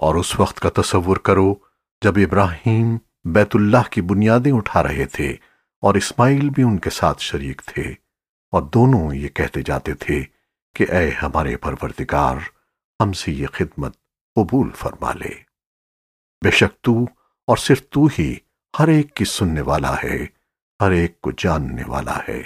اور اس وقت کا تصور کرو جب ابراہیم بیت اللہ کی بنیادیں اٹھا رہے تھے اور اسماعیل بھی ان کے ساتھ شریک تھے اور دونوں یہ کہتے جاتے تھے کہ اے ہمارے پروردگار، ہم سے یہ خدمت قبول فرما لے۔ بے شک تو اور صرف تو ہی ہر ایک کی سننے والا ہے، ہر ایک کو جاننے والا ہے۔